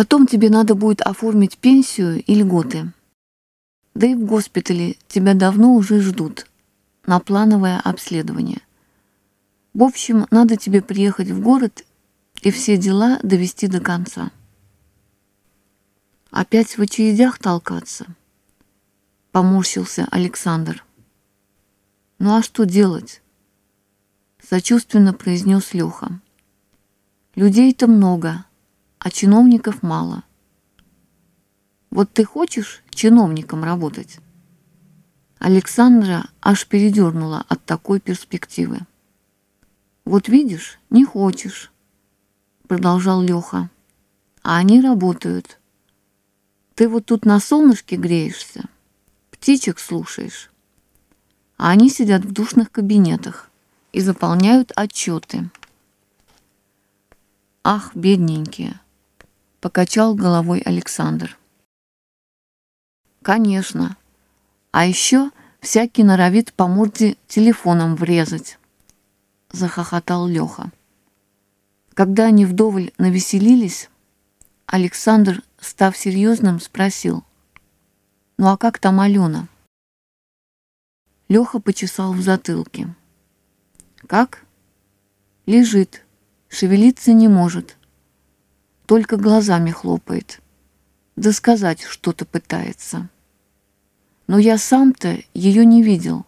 Потом тебе надо будет оформить пенсию и льготы. Да и в госпитале тебя давно уже ждут на плановое обследование. В общем, надо тебе приехать в город и все дела довести до конца. Опять в очередях толкаться? Поморщился Александр. Ну а что делать? Сочувственно произнес Леха. Людей-то много, а чиновников мало. Вот ты хочешь чиновником работать? Александра аж передернула от такой перспективы. «Вот видишь, не хочешь», — продолжал Леха. «А они работают. Ты вот тут на солнышке греешься, птичек слушаешь, а они сидят в душных кабинетах и заполняют отчеты». «Ах, бедненькие!» — покачал головой Александр. «Конечно!» А еще всякий норовит по морде телефоном врезать. Захохотал Леха. Когда они вдоволь навеселились, Александр, став серьезным, спросил, «Ну а как там Алена?» Леха почесал в затылке. «Как?» «Лежит, шевелиться не может, только глазами хлопает, да сказать что-то пытается». Но я сам-то ее не видел.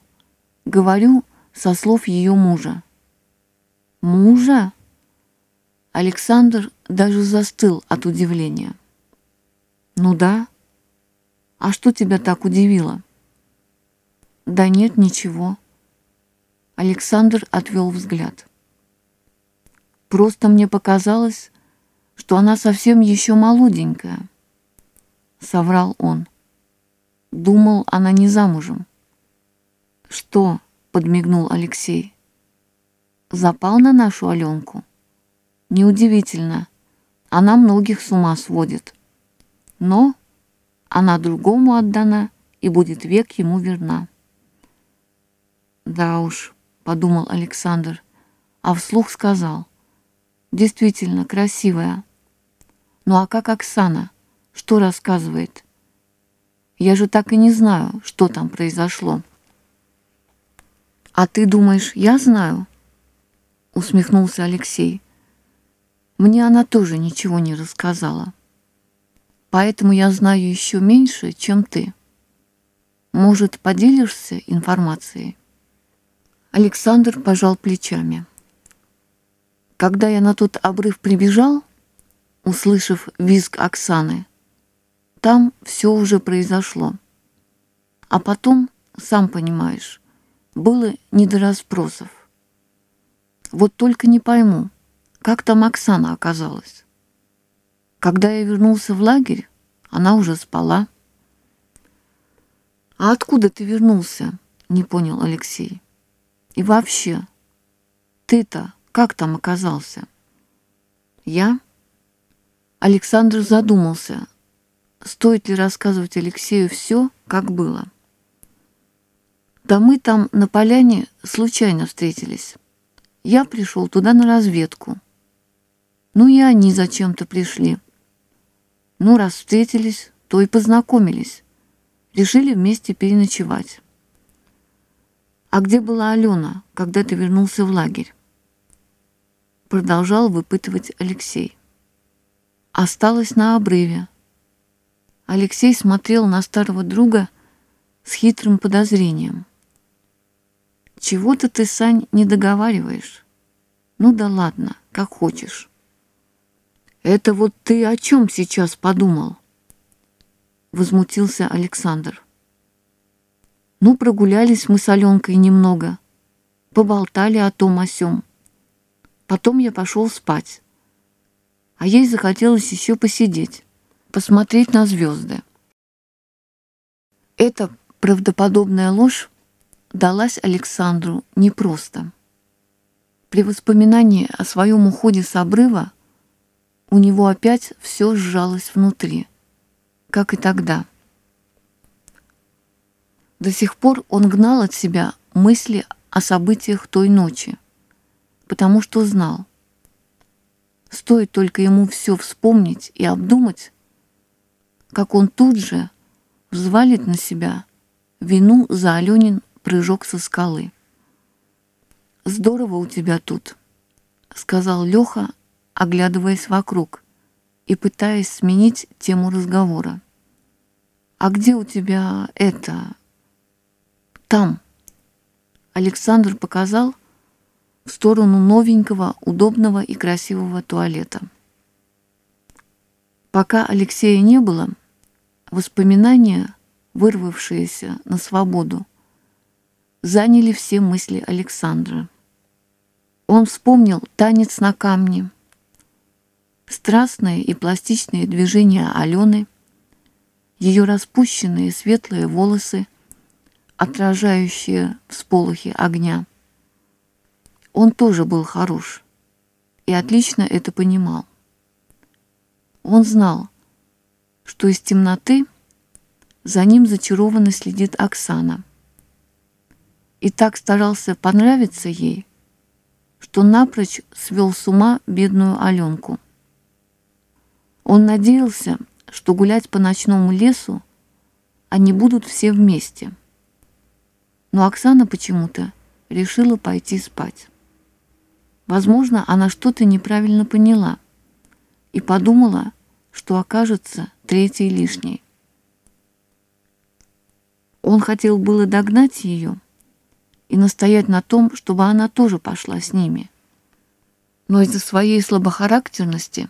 Говорю со слов ее мужа. Мужа? Александр даже застыл от удивления. Ну да. А что тебя так удивило? Да нет, ничего. Александр отвел взгляд. Просто мне показалось, что она совсем еще молоденькая. Соврал он. Думал, она не замужем. Что? Подмигнул Алексей. Запал на нашу Аленку? Неудивительно. Она многих с ума сводит. Но она другому отдана и будет век ему верна. Да уж, подумал Александр, а вслух сказал. Действительно красивая. Ну а как Оксана? Что рассказывает? Я же так и не знаю, что там произошло. А ты думаешь, я знаю? Усмехнулся Алексей. Мне она тоже ничего не рассказала. Поэтому я знаю еще меньше, чем ты. Может, поделишься информацией? Александр пожал плечами. Когда я на тот обрыв прибежал, услышав визг Оксаны, там все уже произошло. А потом, сам понимаешь, было не до расспросов. Вот только не пойму, как там Оксана оказалась. Когда я вернулся в лагерь, она уже спала. «А откуда ты вернулся?» — не понял Алексей. «И вообще, ты-то как там оказался?» «Я?» Александр задумался, стоит ли рассказывать Алексею все, как было. Да мы там на поляне случайно встретились. Я пришел туда на разведку. Ну и они зачем-то пришли. Ну, раз встретились, то и познакомились. Решили вместе переночевать. А где была Алена, когда ты вернулся в лагерь? Продолжал выпытывать Алексей. Осталась на обрыве, Алексей смотрел на старого друга с хитрым подозрением. «Чего-то ты, Сань, не договариваешь. Ну да ладно, как хочешь». «Это вот ты о чем сейчас подумал?» Возмутился Александр. «Ну, прогулялись мы с Аленкой немного, поболтали о том о сём. Потом я пошел спать, а ей захотелось еще посидеть» посмотреть на звезды. Эта правдоподобная ложь далась Александру непросто. При воспоминании о своем уходе с обрыва у него опять все сжалось внутри, как и тогда. До сих пор он гнал от себя мысли о событиях той ночи, потому что знал, Стоит только ему все вспомнить и обдумать, как он тут же взвалит на себя вину за Аленин прыжок со скалы. «Здорово у тебя тут», — сказал Леха, оглядываясь вокруг и пытаясь сменить тему разговора. «А где у тебя это...» «Там». Александр показал в сторону новенького, удобного и красивого туалета. Пока Алексея не было, воспоминания, вырвавшиеся на свободу, заняли все мысли Александра. Он вспомнил танец на камне, страстные и пластичные движения Алены, ее распущенные светлые волосы, отражающие всполохи огня. Он тоже был хорош и отлично это понимал. Он знал, что из темноты за ним зачарованно следит Оксана. И так старался понравиться ей, что напрочь свел с ума бедную Аленку. Он надеялся, что гулять по ночному лесу они будут все вместе – но Оксана почему-то решила пойти спать. Возможно, она что-то неправильно поняла и подумала, что окажется третьей лишней. Он хотел было догнать ее и настоять на том, чтобы она тоже пошла с ними. Но из-за своей слабохарактерности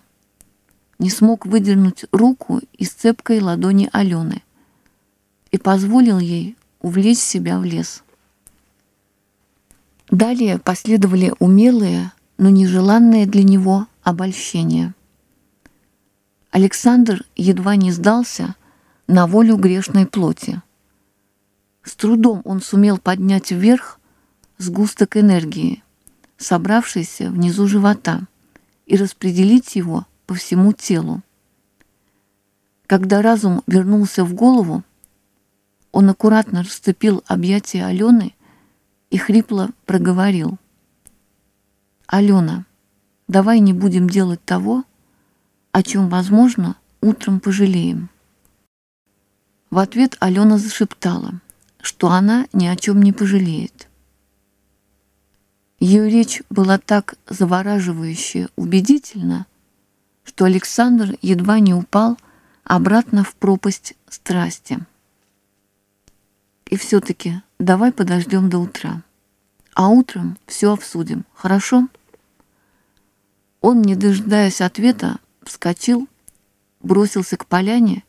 не смог выдернуть руку из цепкой ладони Алены и позволил ей увлечь себя в лес. Далее последовали умелые, но нежеланные для него обольщения. Александр едва не сдался на волю грешной плоти. С трудом он сумел поднять вверх сгусток энергии, собравшийся внизу живота, и распределить его по всему телу. Когда разум вернулся в голову, он аккуратно расцепил объятия Алены и хрипло проговорил. «Алена, давай не будем делать того, о чем, возможно, утром пожалеем». В ответ Алена зашептала, что она ни о чем не пожалеет. Ее речь была так завораживающе убедительна, что Александр едва не упал обратно в пропасть страсти. И все-таки давай подождем до утра. А утром все обсудим, хорошо? Он, не дожидаясь ответа, вскочил, бросился к поляне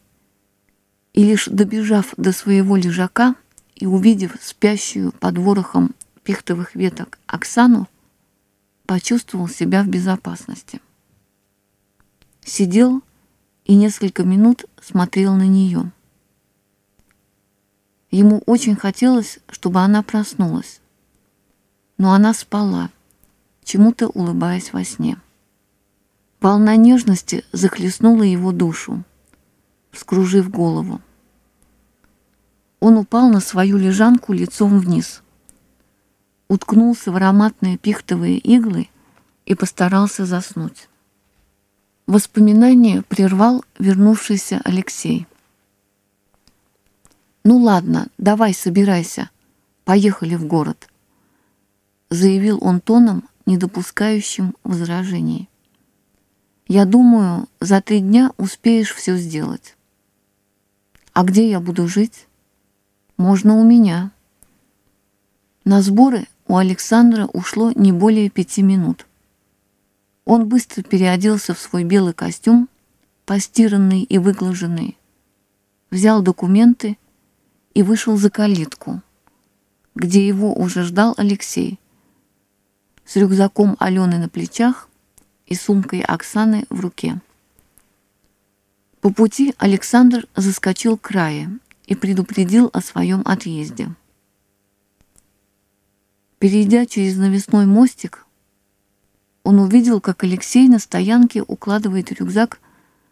и лишь добежав до своего лежака и увидев спящую под ворохом пихтовых веток Оксану, почувствовал себя в безопасности. Сидел и несколько минут смотрел на нее. Ему очень хотелось, чтобы она проснулась. Но она спала, чему-то улыбаясь во сне. Волна нежности захлестнула его душу, вскружив голову. Он упал на свою лежанку лицом вниз, уткнулся в ароматные пихтовые иглы и постарался заснуть. Воспоминание прервал вернувшийся Алексей. «Ну ладно, давай собирайся. Поехали в город», — заявил он тоном, не допускающим возражений. «Я думаю, за три дня успеешь все сделать». «А где я буду жить?» «Можно у меня». На сборы у Александра ушло не более пяти минут. Он быстро переоделся в свой белый костюм, постиранный и выглаженный, взял документы и вышел за калитку, где его уже ждал Алексей с рюкзаком Алены на плечах и сумкой Оксаны в руке. По пути Александр заскочил к Рае и предупредил о своем отъезде. Перейдя через навесной мостик, он увидел, как Алексей на стоянке укладывает рюкзак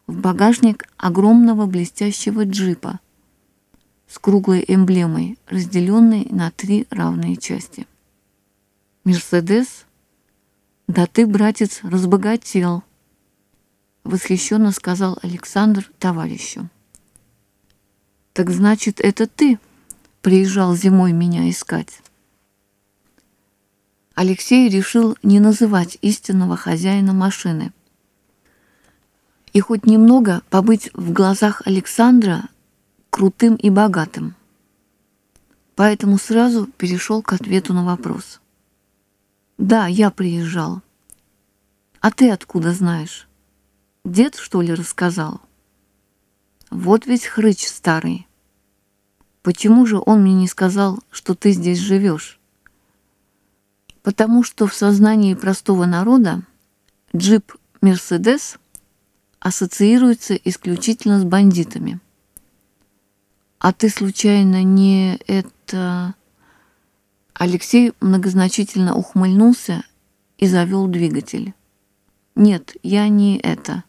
в багажник огромного блестящего джипа – с круглой эмблемой, разделенной на три равные части. «Мерседес? Да ты, братец, разбогател!» Восхищенно сказал Александр товарищу. Так значит, это ты приезжал зимой меня искать? Алексей решил не называть истинного хозяина машины. И хоть немного побыть в глазах Александра крутым и богатым. Поэтому сразу перешел к ответу на вопрос. «Да, я приезжал. А ты откуда знаешь? Дед, что ли, рассказал?» «Вот ведь хрыч старый. Почему же он мне не сказал, что ты здесь живешь?» Потому что в сознании простого народа джип «Мерседес» ассоциируется исключительно с бандитами. «А ты, случайно, не это...» Алексей многозначительно ухмыльнулся и завел двигатель. «Нет, я не это».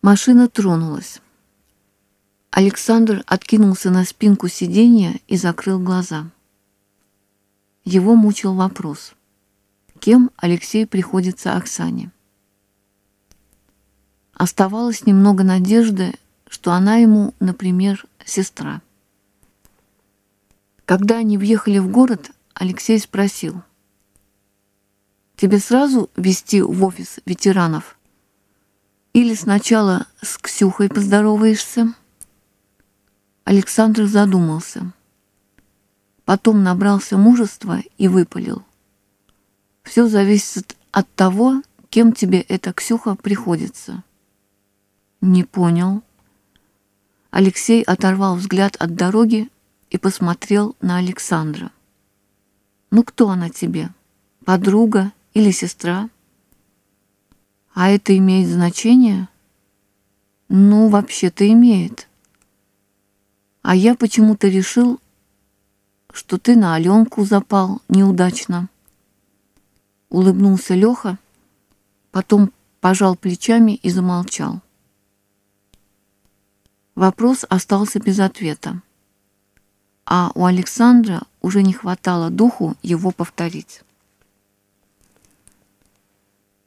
Машина тронулась. Александр откинулся на спинку сиденья и закрыл глаза. Его мучил вопрос, кем Алексей приходится Оксане. Оставалось немного надежды, что она ему, например, сестра. Когда они въехали в город, Алексей спросил, «Тебе сразу везти в офис ветеранов? Или сначала с Ксюхой поздороваешься?» Александр задумался. Потом набрался мужества и выпалил. «Все зависит от того, кем тебе эта Ксюха приходится». «Не понял». Алексей оторвал взгляд от дороги и посмотрел на Александра. «Ну кто она тебе? Подруга или сестра?» «А это имеет значение?» «Ну, вообще-то имеет. А я почему-то решил, что ты на Аленку запал неудачно». Улыбнулся Леха, потом пожал плечами и замолчал. Вопрос остался без ответа, а у Александра уже не хватало духу его повторить.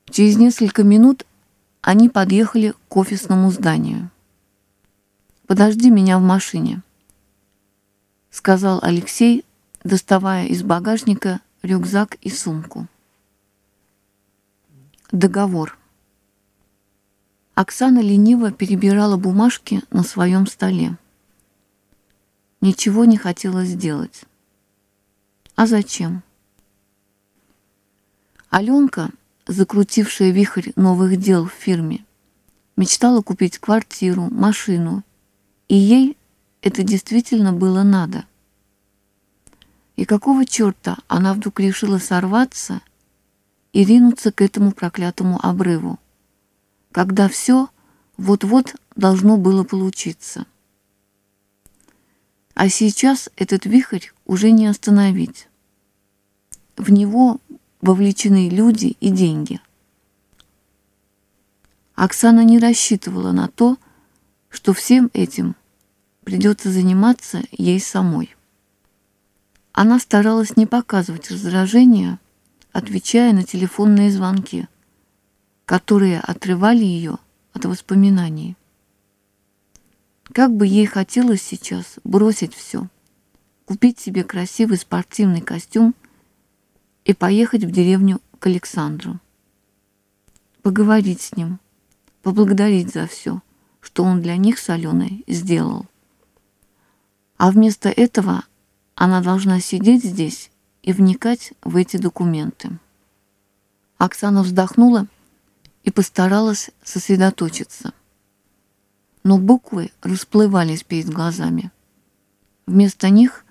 Через несколько минут они подъехали к офисному зданию. «Подожди меня в машине», — сказал Алексей, доставая из багажника рюкзак и сумку. Договор. Оксана лениво перебирала бумажки на своем столе. Ничего не хотела сделать. А зачем? Аленка, закрутившая вихрь новых дел в фирме, мечтала купить квартиру, машину, и ей это действительно было надо. И какого черта она вдруг решила сорваться и ринуться к этому проклятому обрыву? Когда все вот-вот должно было получиться. А сейчас этот вихрь уже не остановить. В него вовлечены люди и деньги. Оксана не рассчитывала на то, что всем этим придется заниматься ей самой. Она старалась не показывать раздражения, отвечая на телефонные звонки – которые отрывали ее от воспоминаний. Как бы ей хотелось сейчас бросить все, купить себе красивый спортивный костюм и поехать в деревню к Александру. Поговорить с ним, поблагодарить за все, что он для них с Аленой сделал. А вместо этого она должна сидеть здесь и вникать в эти документы. Оксана вздохнула и постаралась сосредоточиться. Но буквы расплывались перед глазами. Вместо них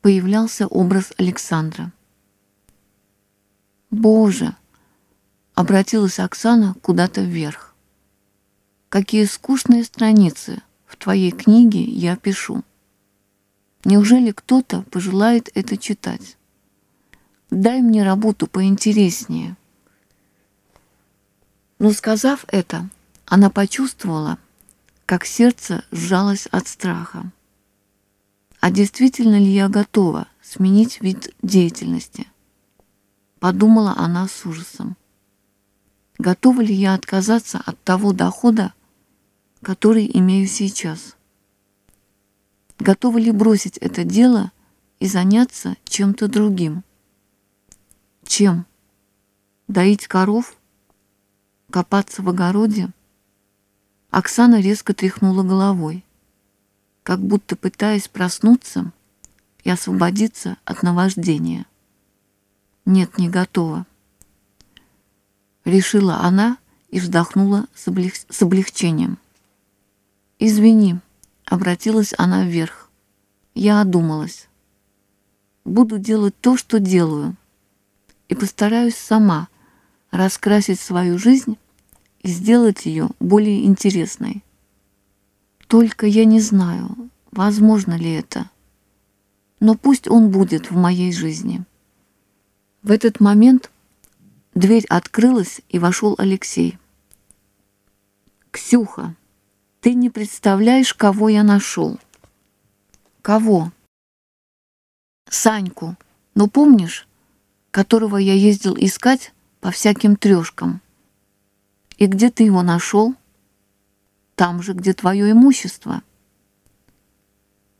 появлялся образ Александра. «Боже!» — обратилась Оксана куда-то вверх. «Какие скучные страницы в твоей книге я пишу. Неужели кто-то пожелает это читать? Дай мне работу поинтереснее». Но сказав это, она почувствовала, как сердце сжалось от страха. А действительно ли я готова сменить вид деятельности? Подумала она с ужасом. готова ли я отказаться от того дохода, который имею сейчас? Готова ли бросить это дело и заняться чем-то другим? Чем? Доить коров? Копаться в огороде? Оксана резко тряхнула головой, как будто пытаясь проснуться и освободиться от наваждения. Нет, не готова. Решила она и вздохнула с, облег... с облегчением. «Извини», — обратилась она вверх. «Я одумалась. Буду делать то, что делаю, и постараюсь сама раскрасить свою жизнь и сделать ее более интересной. Только я не знаю, возможно ли это. Но пусть он будет в моей жизни. В этот момент дверь открылась, и вошел Алексей. «Ксюха, ты не представляешь, кого я нашел». «Кого?» «Саньку. Ну, помнишь, которого я ездил искать по всяким трешкам?» И где ты его нашел? Там же, где твое имущество.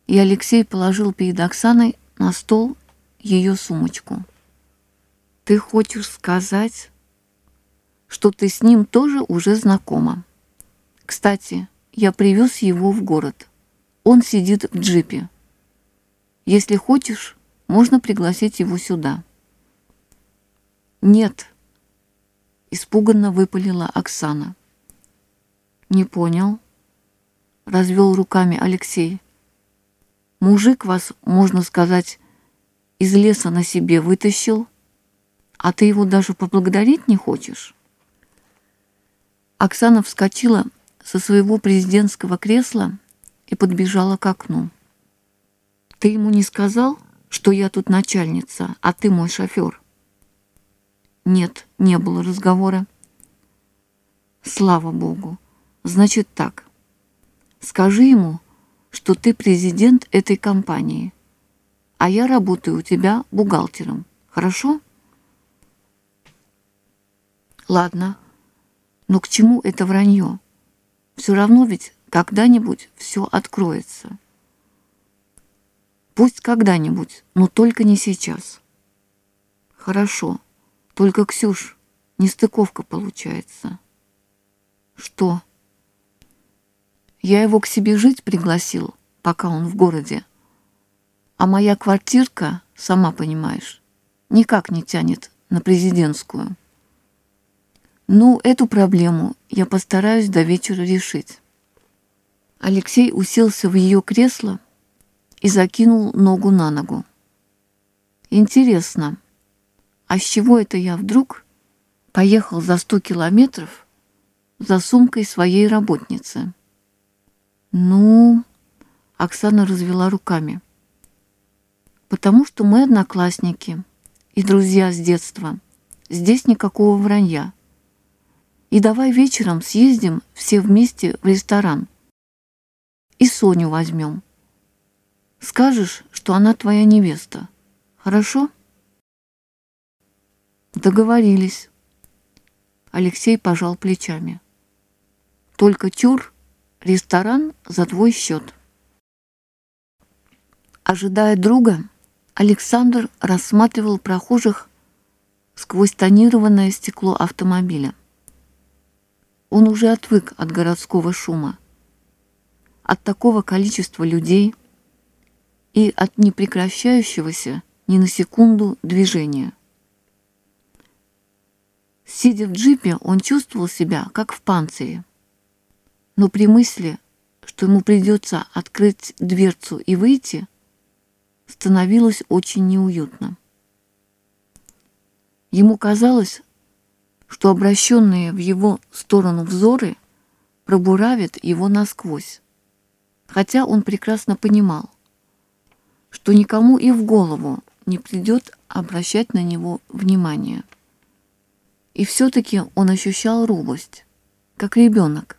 И Алексей положил перед Оксаной на стол ее сумочку. Ты хочешь сказать, что ты с ним тоже уже знакома? Кстати, я привез его в город. Он сидит в джипе. Если хочешь, можно пригласить его сюда. Нет, Испуганно выпалила Оксана. «Не понял», — развел руками Алексей. «Мужик вас, можно сказать, из леса на себе вытащил, а ты его даже поблагодарить не хочешь?» Оксана вскочила со своего президентского кресла и подбежала к окну. «Ты ему не сказал, что я тут начальница, а ты мой шофер?» Нет, не было разговора. Слава Богу. Значит так. Скажи ему, что ты президент этой компании, а я работаю у тебя бухгалтером. Хорошо? Ладно. Но к чему это вранье? Все равно ведь когда-нибудь все откроется. Пусть когда-нибудь, но только не сейчас. Хорошо. Только, Ксюш, нестыковка получается. Что? Я его к себе жить пригласил, пока он в городе. А моя квартирка, сама понимаешь, никак не тянет на президентскую. Ну, эту проблему я постараюсь до вечера решить. Алексей уселся в ее кресло и закинул ногу на ногу. Интересно, а с чего это я вдруг поехал за сто километров за сумкой своей работницы? Ну, Оксана развела руками. Потому что мы одноклассники и друзья с детства. Здесь никакого вранья. И давай вечером съездим все вместе в ресторан. И Соню возьмем. Скажешь, что она твоя невеста. Хорошо? Договорились. Алексей пожал плечами. Только чур, ресторан за твой счет. Ожидая друга, Александр рассматривал прохожих сквозь тонированное стекло автомобиля. Он уже отвык от городского шума, от такого количества людей и от непрекращающегося ни на секунду движения. Сидя в джипе, он чувствовал себя, как в панцире. Но при мысли, что ему придется открыть дверцу и выйти, становилось очень неуютно. Ему казалось, что обращенные в его сторону взоры пробуравят его насквозь, хотя он прекрасно понимал, что никому и в голову не придет обращать на него внимание. И все-таки он ощущал робость, как ребенок,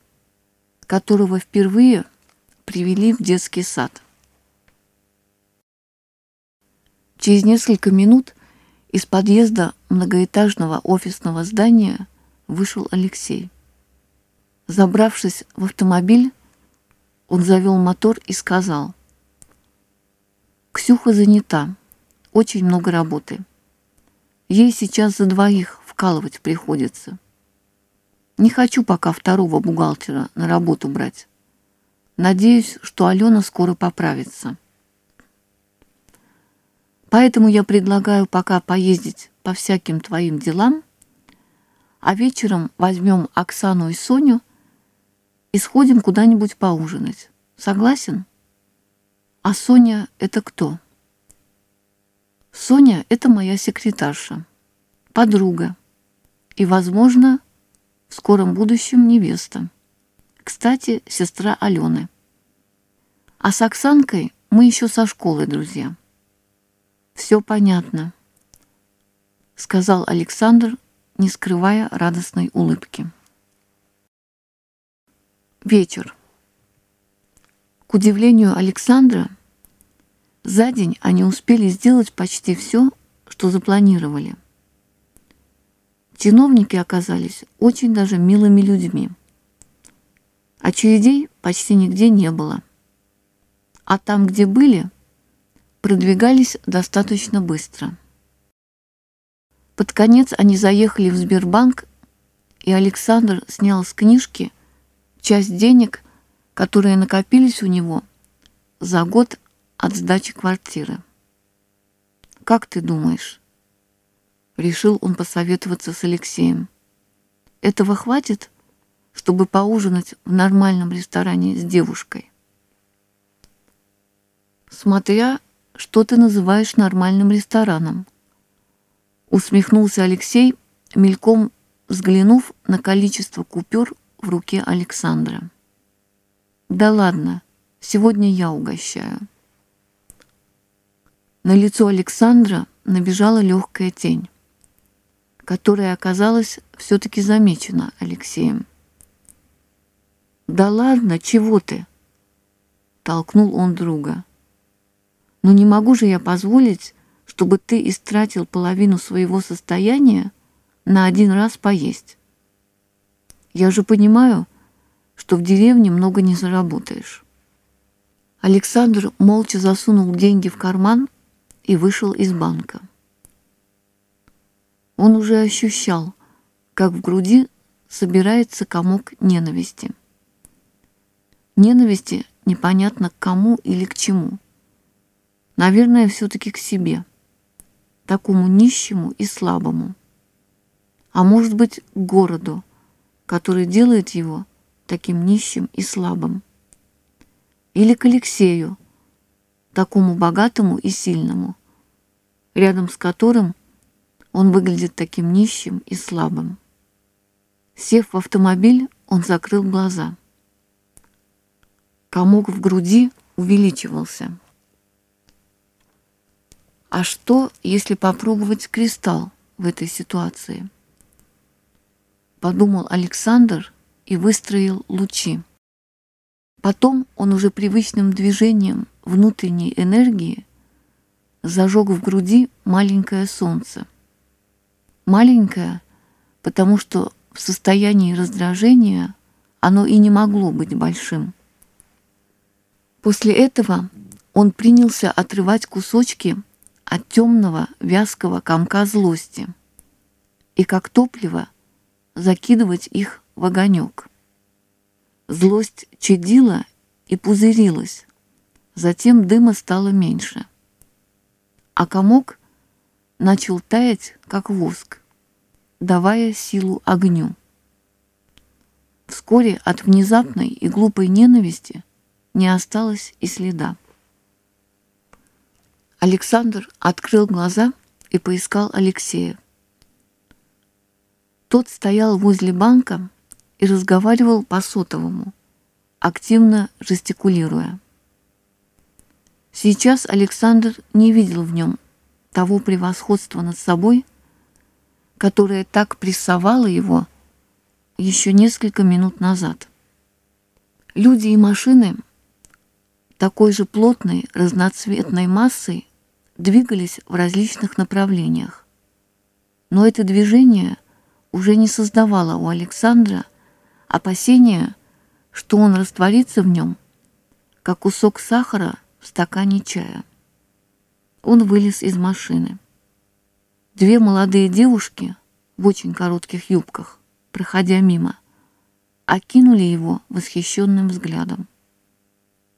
которого впервые привели в детский сад. Через несколько минут из подъезда многоэтажного офисного здания вышел Алексей. Забравшись в автомобиль, он завел мотор и сказал. «Ксюха занята, очень много работы. Ей сейчас за двоих вкалывать приходится. Не хочу пока второго бухгалтера на работу брать. Надеюсь, что Алена скоро поправится. Поэтому я предлагаю пока поездить по всяким твоим делам, а вечером возьмем Оксану и Соню и сходим куда-нибудь поужинать. Согласен? А Соня — это кто? Соня — это моя секретарша, подруга и, возможно, в скором будущем невеста. Кстати, сестра Алены. А с Оксанкой мы еще со школы друзья. «Все понятно», — сказал Александр, не скрывая радостной улыбки. Вечер. К удивлению Александра, за день они успели сделать почти все, что запланировали. Чиновники оказались очень даже милыми людьми. Очередей почти нигде не было. А там, где были, продвигались достаточно быстро. Под конец они заехали в Сбербанк, и Александр снял с книжки часть денег, которые накопились у него за год от сдачи квартиры. «Как ты думаешь?» Решил он посоветоваться с Алексеем. «Этого хватит, чтобы поужинать в нормальном ресторане с девушкой?» «Смотря, что ты называешь нормальным рестораном?» Усмехнулся Алексей, мельком взглянув на количество купюр в руке Александра. «Да ладно, сегодня я угощаю». На лицо Александра набежала легкая тень, которая оказалась все-таки замечена Алексеем. «Да ладно, чего ты?» — толкнул он друга. Но не могу же я позволить, чтобы ты истратил половину своего состояния на один раз поесть. Я же понимаю, что в деревне много не заработаешь. Александр молча засунул деньги в карман и вышел из банка. Он уже ощущал, как в груди собирается комок ненависти. Ненависти непонятно к кому или к чему. Наверное, все-таки к себе, такому нищему и слабому. А может быть, к городу, который делает его таким нищим и слабым. Или к Алексею, такому богатому и сильному, рядом с которым он выглядит таким нищим и слабым. Сев в автомобиль, он закрыл глаза. Комок в груди увеличивался. А что, если попробовать кристалл в этой ситуации? Подумал Александр и выстроил лучи. Потом он уже привычным движением внутренней энергии зажег в груди маленькое солнце. Маленькое, потому что в состоянии раздражения оно и не могло быть большим. После этого он принялся отрывать кусочки от темного вязкого комка злости и как топливо закидывать их в огонек. Злость чадила и пузырилась, затем дыма стало меньше, а комок начал таять, как воск, давая силу огню. Вскоре от внезапной и глупой ненависти не осталось и следа. Александр открыл глаза и поискал Алексея. Тот стоял возле банка и разговаривал по сотовому, активно жестикулируя. Сейчас Александр не видел в нем того превосходства над собой, которое так прессовало его еще несколько минут назад. Люди и машины такой же плотной разноцветной массой двигались в различных направлениях. Но это движение уже не создавало у Александра опасения, что он растворится в нем, как кусок сахара в стакане чая. Он вылез из машины. Две молодые девушки в очень коротких юбках, проходя мимо, окинули его восхищенным взглядом.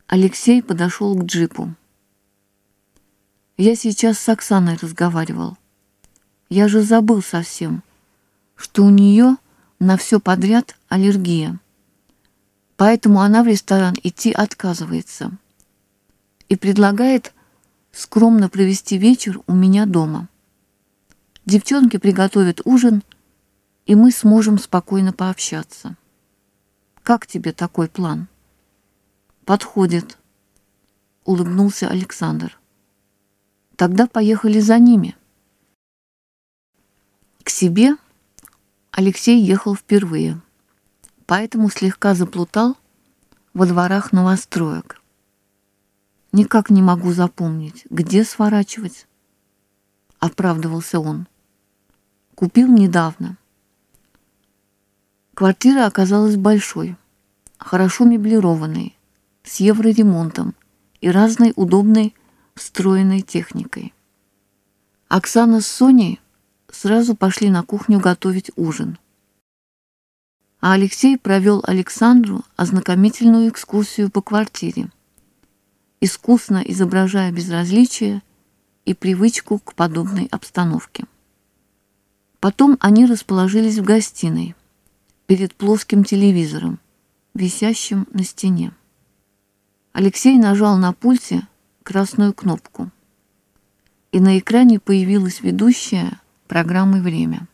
Алексей подошел к джипу. Я сейчас с Оксаной разговаривал. Я же забыл совсем, что у нее на все подряд аллергия. Поэтому она в ресторан идти отказывается и предлагает скромно провести вечер у меня дома. Девчонки приготовят ужин, и мы сможем спокойно пообщаться. Как тебе такой план? Подходит, улыбнулся Александр. Тогда поехали за ними. К себе Алексей ехал впервые, поэтому слегка заплутал во дворах новостроек. Никак не могу запомнить, где сворачивать, оправдывался он. Купил недавно. Квартира оказалась большой, хорошо меблированной, с евроремонтом и разной удобной встроенной техникой. Оксана с Соней сразу пошли на кухню готовить ужин. А Алексей провел Александру ознакомительную экскурсию по квартире, искусно изображая безразличие и привычку к подобной обстановке. Потом они расположились в гостиной, перед плоским телевизором, висящим на стене. Алексей нажал на пульте красную кнопку, и на экране появилась ведущая программы «Время».